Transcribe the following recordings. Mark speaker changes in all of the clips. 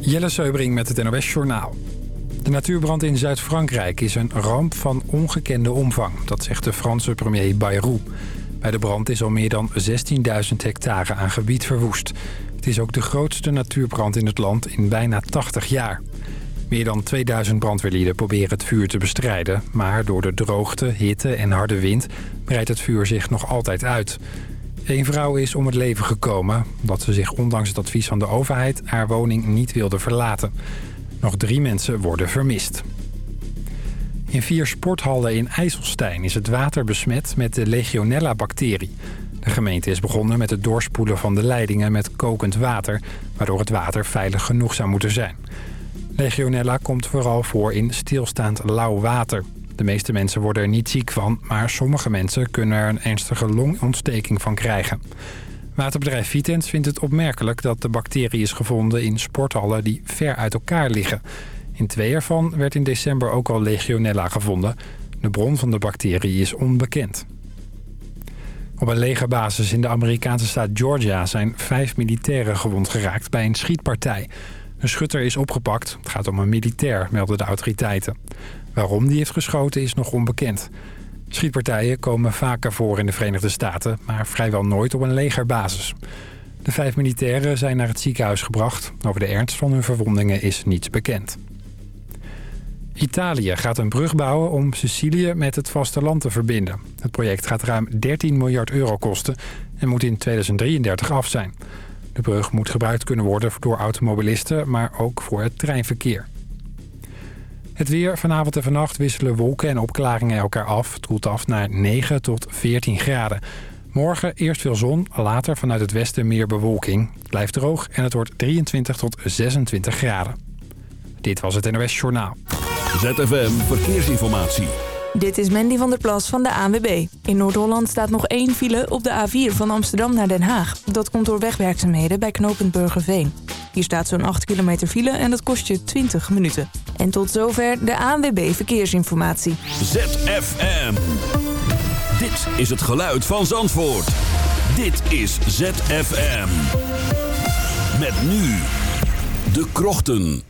Speaker 1: Jelle Seubring met het NOS Journaal. De natuurbrand in Zuid-Frankrijk is een ramp van ongekende omvang. Dat zegt de Franse premier Bayrou. Bij de brand is al meer dan 16.000 hectare aan gebied verwoest. Het is ook de grootste natuurbrand in het land in bijna 80 jaar. Meer dan 2000 brandweerlieden proberen het vuur te bestrijden... maar door de droogte, hitte en harde wind breidt het vuur zich nog altijd uit. Een vrouw is om het leven gekomen... omdat ze zich ondanks het advies van de overheid haar woning niet wilde verlaten. Nog drie mensen worden vermist. In vier sporthallen in IJsselstein is het water besmet met de Legionella-bacterie. De gemeente is begonnen met het doorspoelen van de leidingen met kokend water... waardoor het water veilig genoeg zou moeten zijn. Legionella komt vooral voor in stilstaand lauw water. De meeste mensen worden er niet ziek van, maar sommige mensen kunnen er een ernstige longontsteking van krijgen. Waterbedrijf Vitens vindt het opmerkelijk dat de bacterie is gevonden in sporthallen die ver uit elkaar liggen. In twee ervan werd in december ook al Legionella gevonden. De bron van de bacterie is onbekend. Op een legerbasis in de Amerikaanse staat Georgia zijn vijf militairen gewond geraakt bij een schietpartij. Een schutter is opgepakt. Het gaat om een militair, melden de autoriteiten. Waarom die heeft geschoten is nog onbekend. Schietpartijen komen vaker voor in de Verenigde Staten, maar vrijwel nooit op een legerbasis. De vijf militairen zijn naar het ziekenhuis gebracht. Over de ernst van hun verwondingen is niets bekend. Italië gaat een brug bouwen om Sicilië met het vasteland te verbinden. Het project gaat ruim 13 miljard euro kosten en moet in 2033 af zijn. De brug moet gebruikt kunnen worden door automobilisten, maar ook voor het treinverkeer. Het weer vanavond en vannacht wisselen wolken en opklaringen elkaar af. Het koelt af naar 9 tot 14 graden. Morgen eerst veel zon, later vanuit het westen meer bewolking. Het blijft droog en het wordt 23 tot 26 graden. Dit was het NOS Journaal.
Speaker 2: ZFM Verkeersinformatie.
Speaker 3: Dit is Mandy van der Plas van de ANWB. In Noord-Holland staat nog één file op de A4 van Amsterdam naar Den Haag. Dat komt door wegwerkzaamheden bij knooppunt Burgerveen. Hier staat zo'n 8 kilometer file en dat kost je 20 minuten. En tot zover de ANWB Verkeersinformatie.
Speaker 2: ZFM. Dit is het geluid van Zandvoort. Dit is ZFM. Met nu de krochten.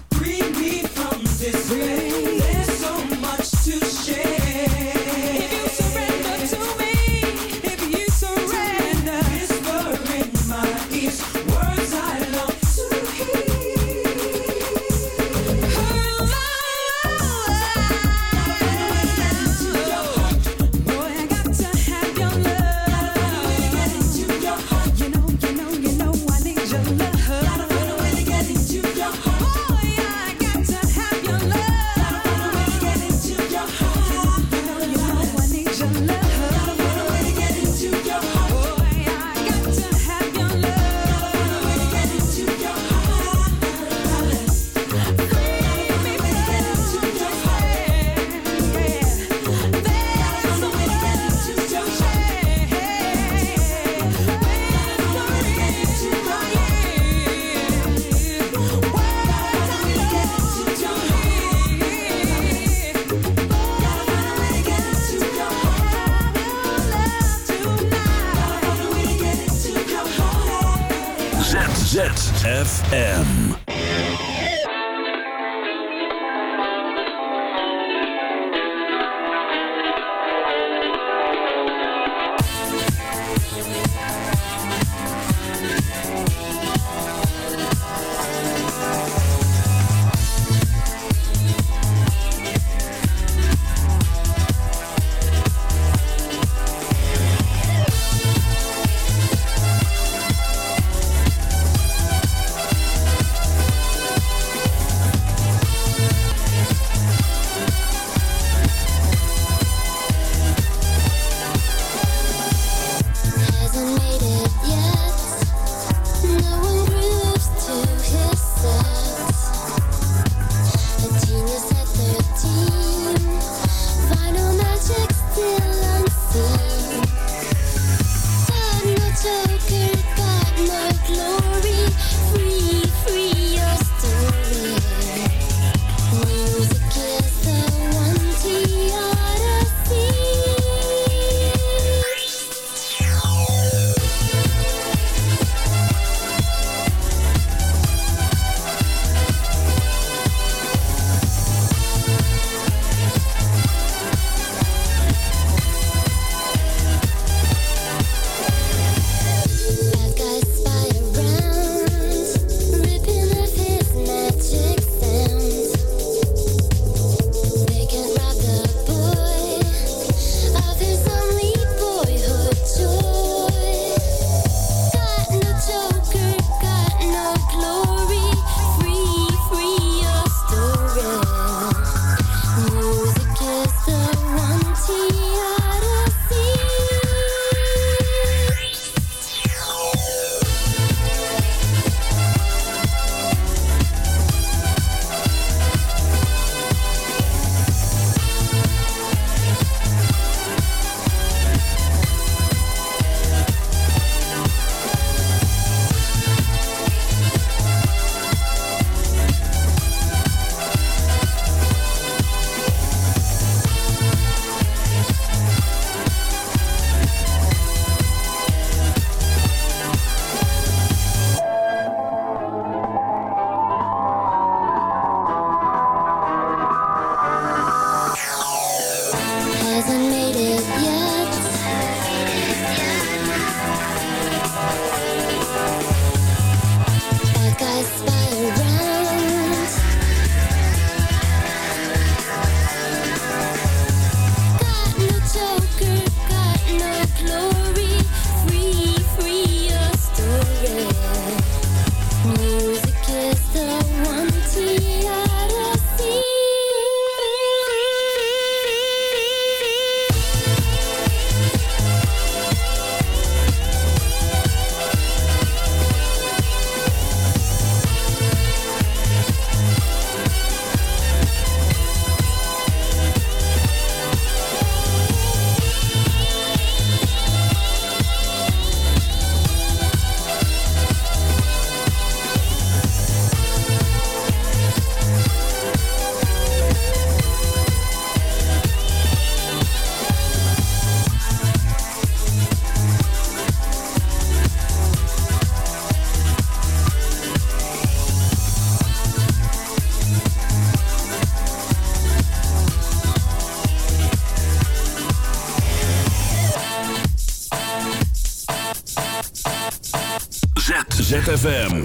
Speaker 4: ZFM.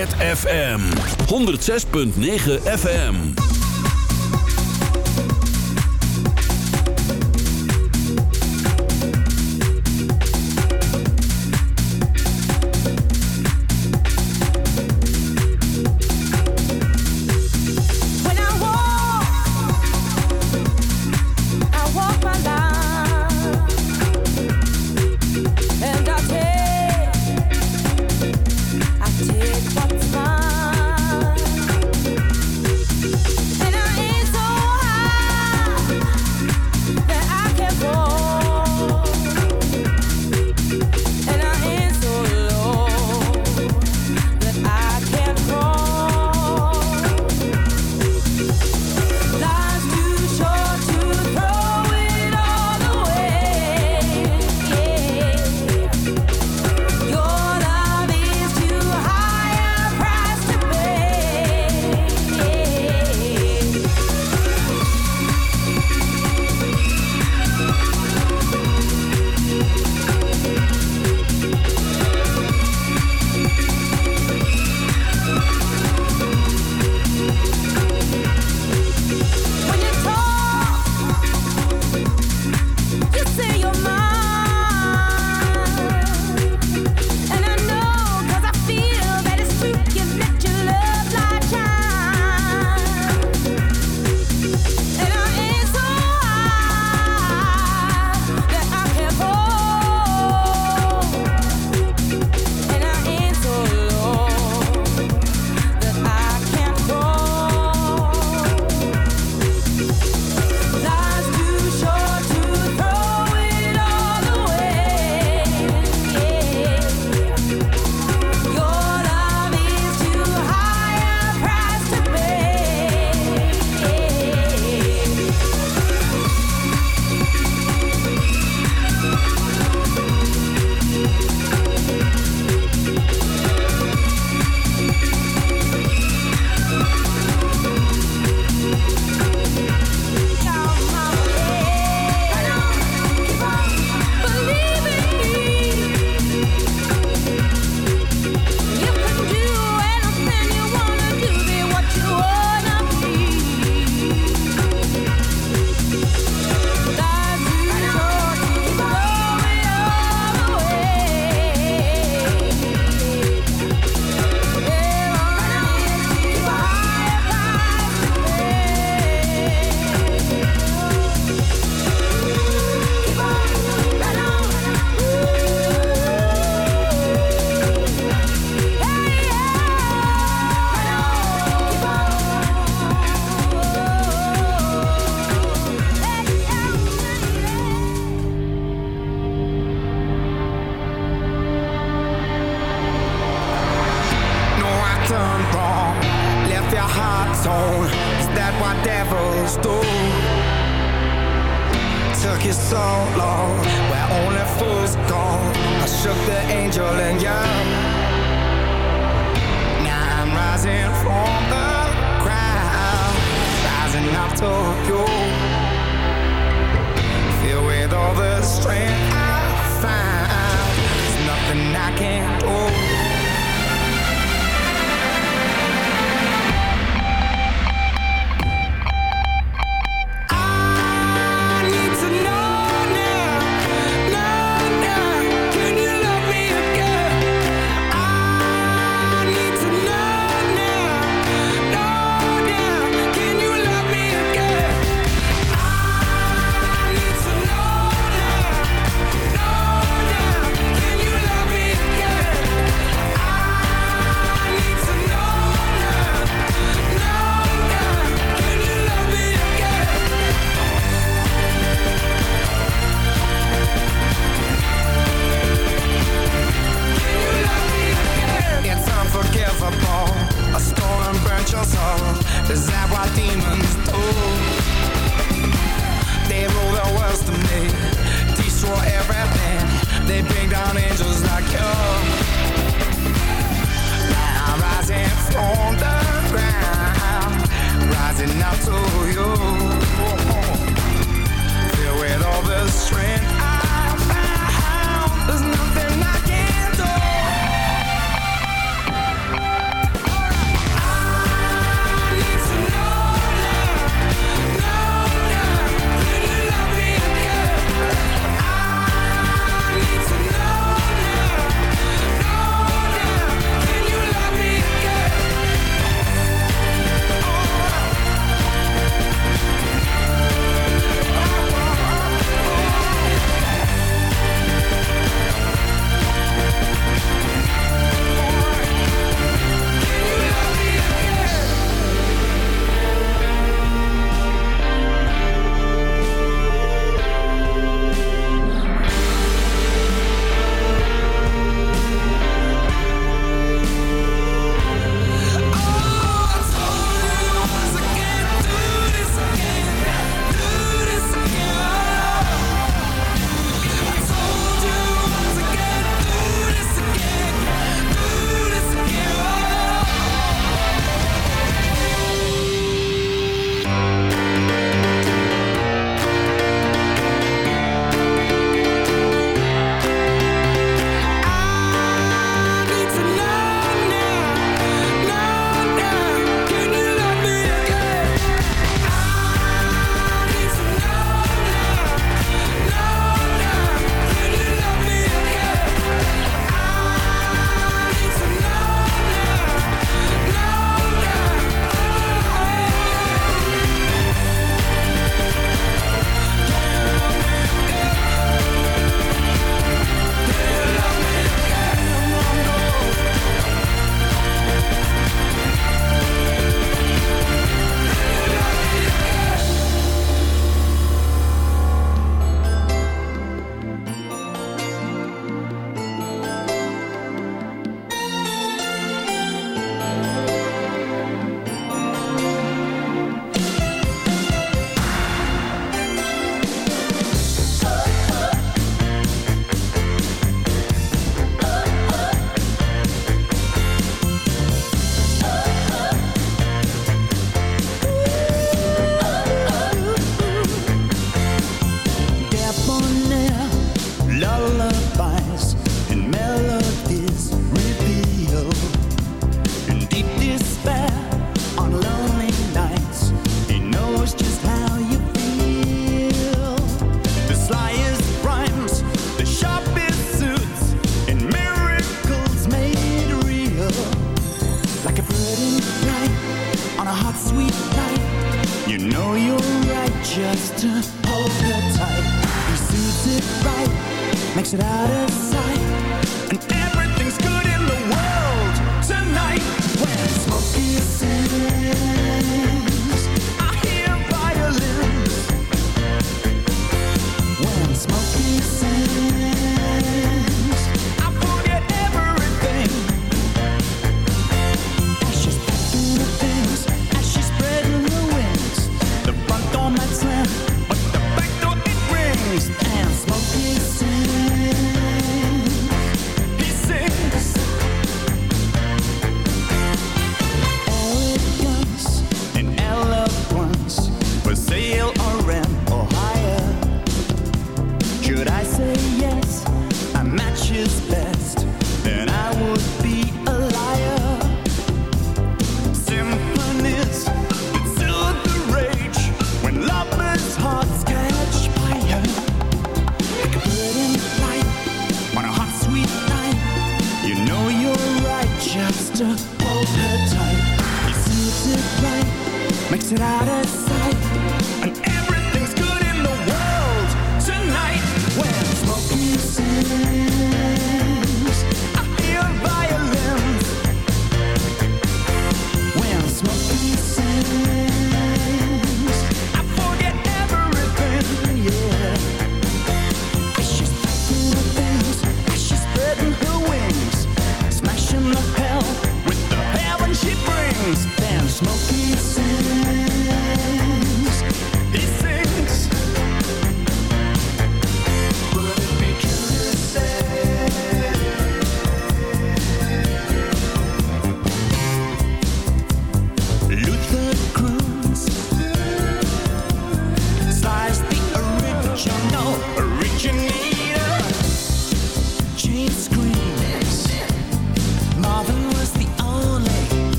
Speaker 4: ZFM 106.9 FM.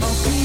Speaker 4: smoking.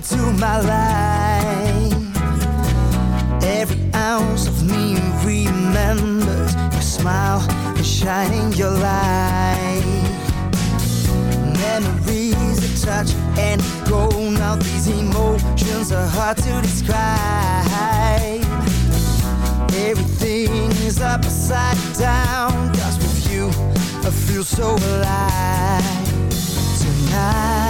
Speaker 4: into
Speaker 5: my life. Every ounce of me remembers your smile and shining your light. Memories that touch and go. Now these emotions are hard to describe. Everything is upside down. Cause with you, I feel so alive tonight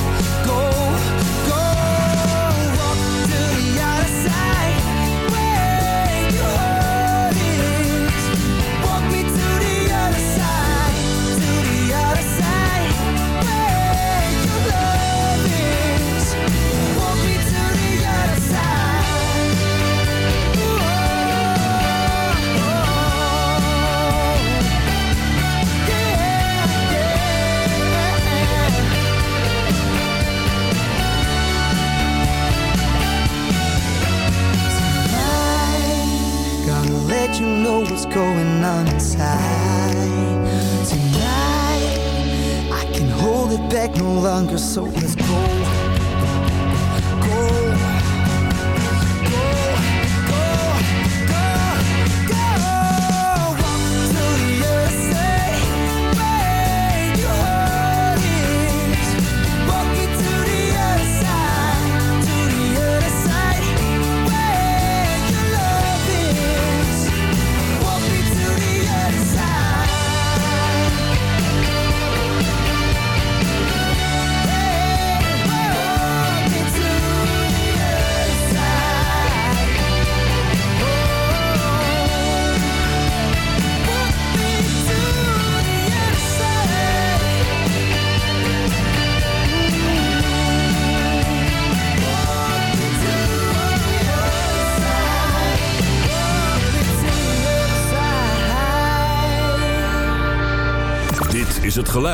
Speaker 5: no longer so let's